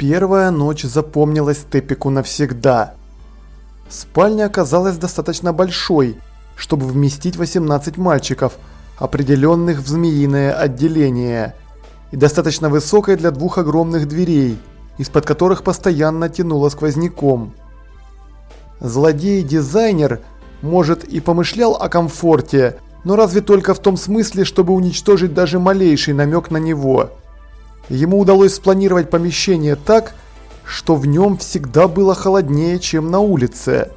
Первая ночь запомнилась Тепику навсегда. Спальня оказалась достаточно большой, чтобы вместить 18 мальчиков, определенных в змеиное отделение, и достаточно высокой для двух огромных дверей, из-под которых постоянно тянуло сквозняком. Злодей-дизайнер, может, и помышлял о комфорте, но разве только в том смысле, чтобы уничтожить даже малейший намек на него. Ему удалось спланировать помещение так, что в нем всегда было холоднее, чем на улице.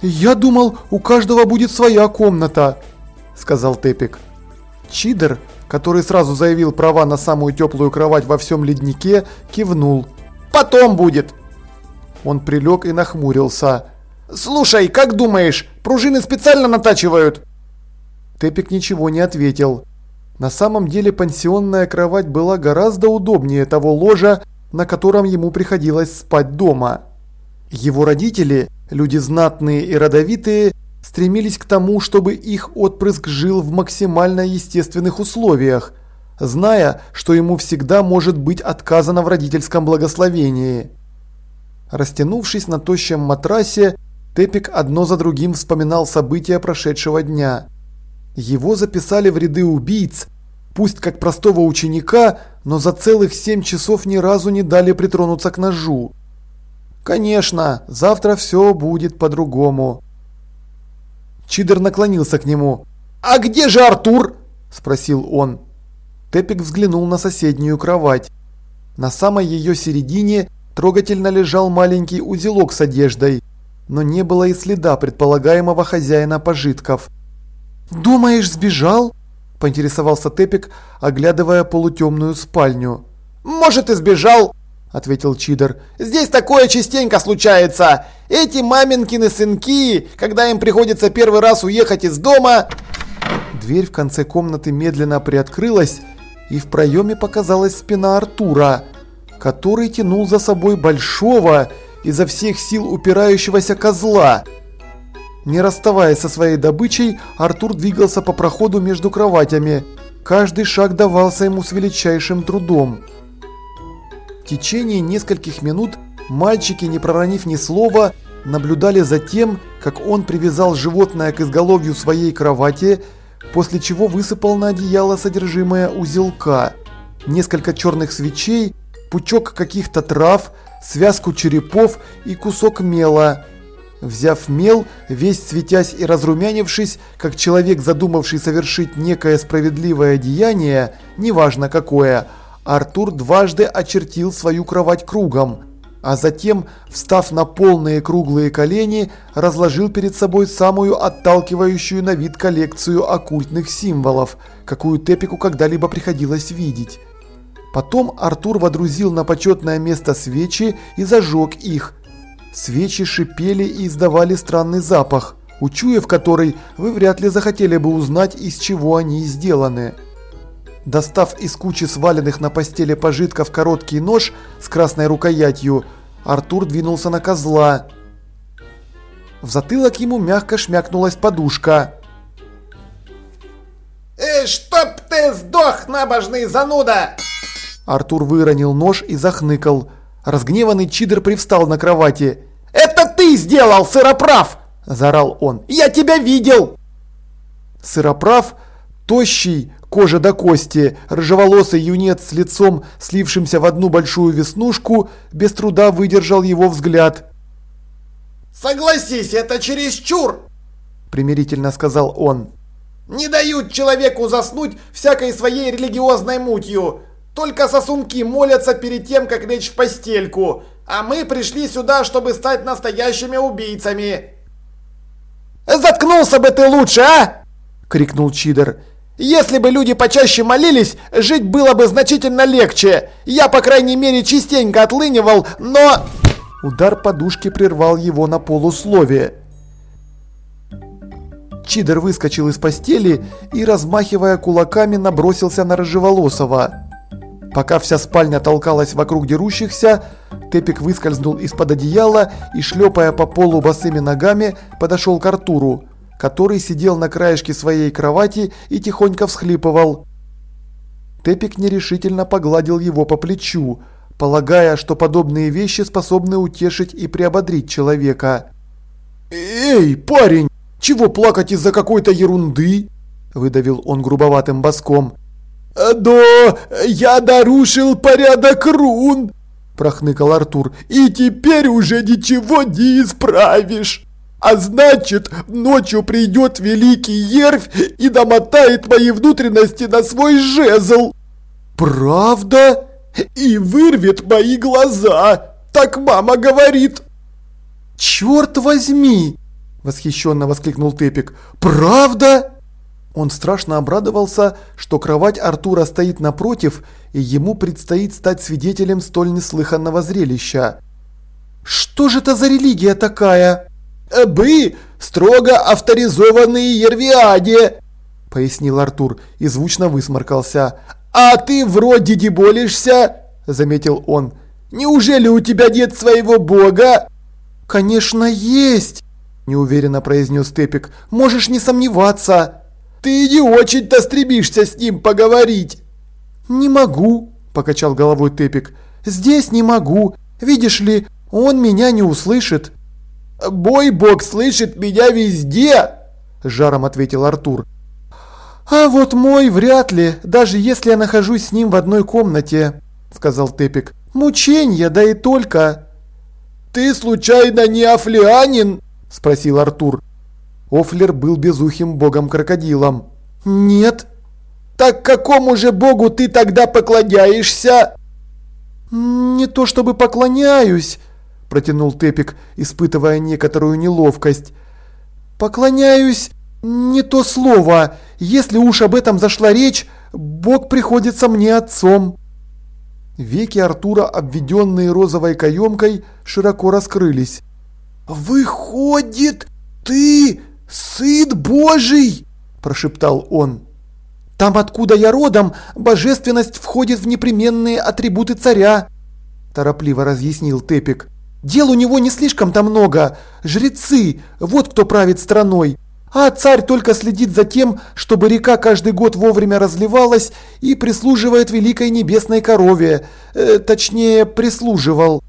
«Я думал, у каждого будет своя комната», – сказал Тепик. Чидер, который сразу заявил права на самую теплую кровать во всем леднике, кивнул. «Потом будет!» Он прилег и нахмурился. «Слушай, как думаешь, пружины специально натачивают?» Тепик ничего не ответил. На самом деле пансионная кровать была гораздо удобнее того ложа, на котором ему приходилось спать дома. Его родители, люди знатные и родовитые, стремились к тому, чтобы их отпрыск жил в максимально естественных условиях, зная, что ему всегда может быть отказано в родительском благословении. Растянувшись на тощем матрасе, Тепик одно за другим вспоминал события прошедшего дня. Его записали в ряды убийц, пусть как простого ученика, но за целых семь часов ни разу не дали притронуться к ножу. Конечно, завтра все будет по-другому. Чидер наклонился к нему. «А где же Артур?» – спросил он. Тепик взглянул на соседнюю кровать. На самой ее середине трогательно лежал маленький узелок с одеждой, но не было и следа предполагаемого хозяина пожитков. «Думаешь, сбежал?» – поинтересовался Тепик, оглядывая полутемную спальню. «Может, и сбежал», – ответил Чидер. «Здесь такое частенько случается. Эти маминкины сынки, когда им приходится первый раз уехать из дома...» Дверь в конце комнаты медленно приоткрылась, и в проеме показалась спина Артура, который тянул за собой большого, изо всех сил упирающегося козла. Не расставаясь со своей добычей, Артур двигался по проходу между кроватями. Каждый шаг давался ему с величайшим трудом. В течение нескольких минут мальчики, не проронив ни слова, наблюдали за тем, как он привязал животное к изголовью своей кровати, после чего высыпал на одеяло содержимое узелка, несколько черных свечей, пучок каких-то трав, связку черепов и кусок мела. Взяв мел, весь светясь и разрумянившись, как человек, задумавший совершить некое справедливое деяние, неважно какое, Артур дважды очертил свою кровать кругом, а затем, встав на полные круглые колени, разложил перед собой самую отталкивающую на вид коллекцию оккультных символов, какую Тепику когда-либо приходилось видеть. Потом Артур водрузил на почетное место свечи и зажег их. Свечи шипели и издавали странный запах, учуяв который, вы вряд ли захотели бы узнать, из чего они сделаны. Достав из кучи сваленных на постели пожитков короткий нож с красной рукоятью, Артур двинулся на козла. В затылок ему мягко шмякнулась подушка. «Эй, чтоб ты сдох, набожный зануда!» Артур выронил нож и захныкал. Разгневанный Чидер привстал на кровати. «Это ты сделал, Сыроправ!» – заорал он. «Я тебя видел!» Сыроправ, тощий, кожа до кости, рыжеволосый юнец с лицом, слившимся в одну большую веснушку, без труда выдержал его взгляд. «Согласись, это чересчур!» – примирительно сказал он. «Не дают человеку заснуть всякой своей религиозной мутью. Только сосунки молятся перед тем, как лечь в постельку, а мы пришли сюда, чтобы стать настоящими убийцами. «Заткнулся бы ты лучше, а!» – крикнул Чидер. «Если бы люди почаще молились, жить было бы значительно легче. Я, по крайней мере, частенько отлынивал, но...» Удар подушки прервал его на полусловие. Чидер выскочил из постели и, размахивая кулаками, набросился на Рыжеволосого. Пока вся спальня толкалась вокруг дерущихся, Тепик выскользнул из-под одеяла и, шлепая по полу босыми ногами, подошел к Артуру, который сидел на краешке своей кровати и тихонько всхлипывал. Тепик нерешительно погладил его по плечу, полагая, что подобные вещи способны утешить и приободрить человека. «Эй, парень, чего плакать из-за какой-то ерунды?» – выдавил он грубоватым боском. «Да, я нарушил порядок рун!» – прохныкал Артур. «И теперь уже ничего не исправишь!» А значит, ночью придет великий Ервь и домотает мои внутренности на свой жезл. Правда? И вырвет мои глаза. Так мама говорит. Черт возьми! Восхищенно воскликнул Тепик. Правда? Он страшно обрадовался, что кровать Артура стоит напротив, и ему предстоит стать свидетелем столь неслыханного зрелища. «Что же это за религия такая?» «Бы строго авторизованные Ервиаде», – пояснил Артур и звучно высморкался. «А ты вроде деболишься», – заметил он. «Неужели у тебя нет своего бога?» «Конечно есть», – неуверенно произнес Тепик. «Можешь не сомневаться». «Ты не очень-то стремишься с ним поговорить». «Не могу», – покачал головой Тепик. «Здесь не могу. Видишь ли, он меня не услышит». «Бой бог слышит меня везде!» – жаром ответил Артур. «А вот мой вряд ли, даже если я нахожусь с ним в одной комнате», – сказал Тепик. «Мученья, да и только». «Ты случайно не афлианин?» – спросил Артур. Офлер был безухим богом-крокодилом. «Нет». «Так какому же богу ты тогда поклоняешься?» «Не то чтобы поклоняюсь», протянул Тепик, испытывая некоторую неловкость. «Поклоняюсь не то слово. Если уж об этом зашла речь, Бог приходится мне отцом». Веки Артура, обведенные розовой каемкой, широко раскрылись. «Выходит, ты сын Божий!» – прошептал он. «Там, откуда я родом, божественность входит в непременные атрибуты царя», – торопливо разъяснил Тепик. Дел у него не слишком-то много. Жрецы, вот кто правит страной. А царь только следит за тем, чтобы река каждый год вовремя разливалась и прислуживает великой небесной корове. Э, точнее, прислуживал.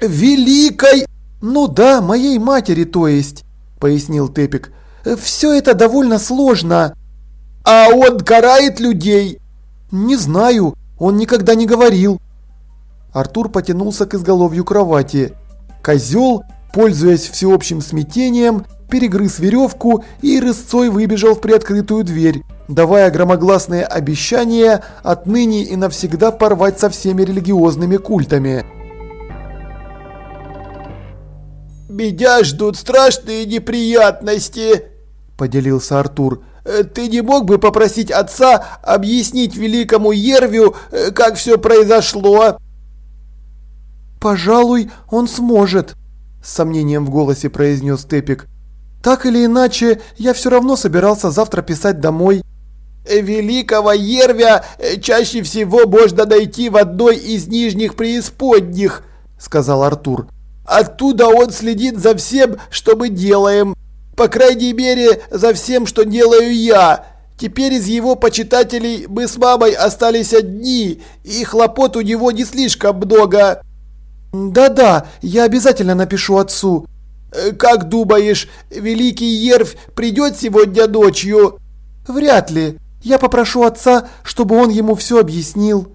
«Великой?» «Ну да, моей матери, то есть», — пояснил Тепик. «Все это довольно сложно». «А он карает людей?» «Не знаю, он никогда не говорил». Артур потянулся к изголовью кровати. Козел, пользуясь всеобщим смятением, перегрыз веревку и рысцой выбежал в приоткрытую дверь, давая громогласные обещания отныне и навсегда порвать со всеми религиозными культами. «Меня ждут страшные неприятности», – поделился Артур. «Э, «Ты не мог бы попросить отца объяснить великому Ервию, э, как все произошло?» «Пожалуй, он сможет», – с сомнением в голосе произнес Тепик. «Так или иначе, я все равно собирался завтра писать домой». «Великого Ервя э, чаще всего можно найти в одной из нижних преисподних», – сказал Артур. «Оттуда он следит за всем, что мы делаем. По крайней мере, за всем, что делаю я. Теперь из его почитателей мы с мамой остались одни, и хлопот у него не слишком много». «Да-да, я обязательно напишу отцу». Э, «Как думаешь, великий Ервь придет сегодня ночью?» «Вряд ли. Я попрошу отца, чтобы он ему все объяснил».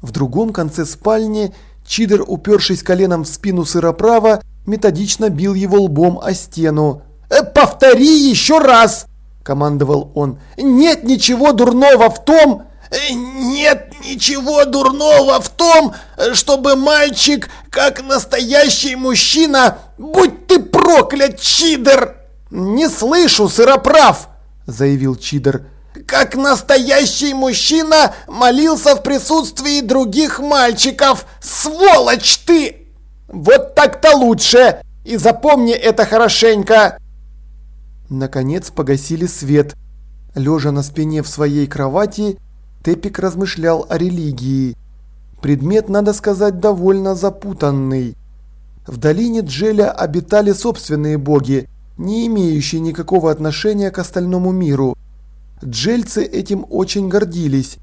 В другом конце спальни Чидер, упершись коленом в спину сыроправа, методично бил его лбом о стену. «Э, «Повтори еще раз!» – командовал он. «Нет ничего дурного в том, «Нет ничего дурного в том, чтобы мальчик, как настоящий мужчина, будь ты проклят, Чидер!» «Не слышу, сыроправ!» – заявил Чидер. «Как настоящий мужчина молился в присутствии других мальчиков! Сволочь ты!» «Вот так-то лучше! И запомни это хорошенько!» Наконец погасили свет. Лежа на спине в своей кровати, Тепик размышлял о религии. Предмет, надо сказать, довольно запутанный. В долине Джеля обитали собственные боги, не имеющие никакого отношения к остальному миру. Джельцы этим очень гордились.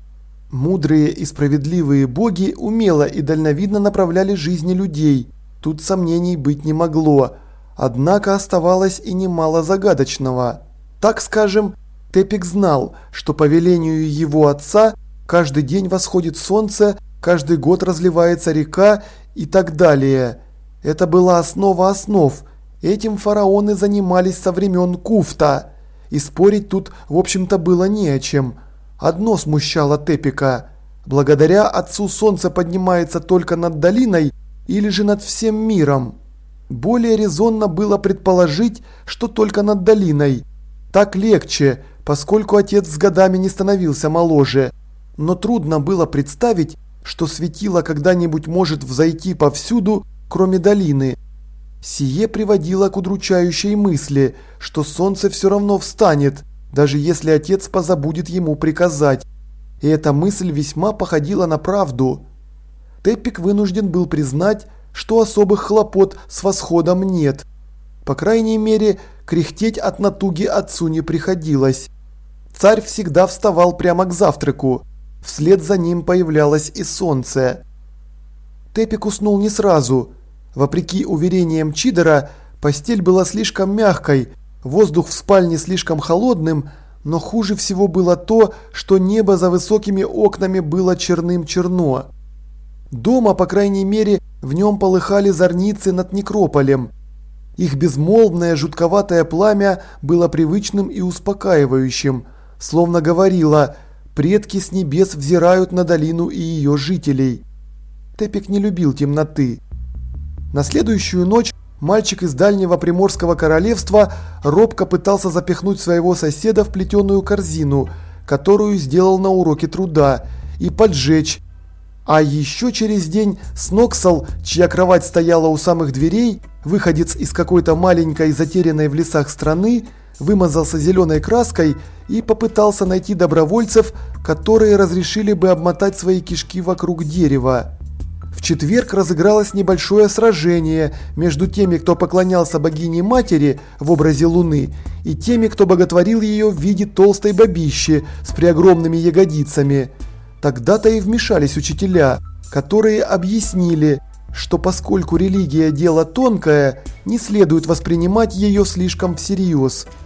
Мудрые и справедливые боги умело и дальновидно направляли жизни людей. Тут сомнений быть не могло. Однако оставалось и немало загадочного. Так скажем, Тепик знал, что по велению его отца каждый день восходит солнце, каждый год разливается река и так далее. Это была основа основ. Этим фараоны занимались со времен Куфта. И спорить тут, в общем-то, было не о чем. Одно смущало Тепика. Благодаря отцу солнце поднимается только над долиной или же над всем миром. Более резонно было предположить, что только над долиной. Так легче, поскольку отец с годами не становился моложе. Но трудно было представить, что светило когда-нибудь может взойти повсюду, кроме долины. Сие приводило к удручающей мысли, что солнце все равно встанет, даже если отец позабудет ему приказать. И эта мысль весьма походила на правду. Теппик вынужден был признать, что особых хлопот с восходом нет. По крайней мере, кряхтеть от натуги отцу не приходилось. Царь всегда вставал прямо к завтраку. Вслед за ним появлялось и солнце. Тепик уснул не сразу. Вопреки уверениям Чидера, постель была слишком мягкой, воздух в спальне слишком холодным, но хуже всего было то, что небо за высокими окнами было черным-черно. Дома, по крайней мере, в нем полыхали зорницы над некрополем. Их безмолвное жутковатое пламя было привычным и успокаивающим, словно говорило «предки с небес взирают на долину и ее жителей». Тепик не любил темноты. На следующую ночь мальчик из дальнего Приморского королевства робко пытался запихнуть своего соседа в плетеную корзину, которую сделал на уроке труда, и поджечь. А еще через день Сноксал, чья кровать стояла у самых дверей, выходец из какой-то маленькой затерянной в лесах страны, вымазался зеленой краской и попытался найти добровольцев, которые разрешили бы обмотать свои кишки вокруг дерева. В четверг разыгралось небольшое сражение между теми, кто поклонялся богине-матери в образе Луны, и теми, кто боготворил ее в виде толстой бабищи с преогромными ягодицами. Тогда-то и вмешались учителя, которые объяснили, что поскольку религия дело тонкое, не следует воспринимать ее слишком всерьез –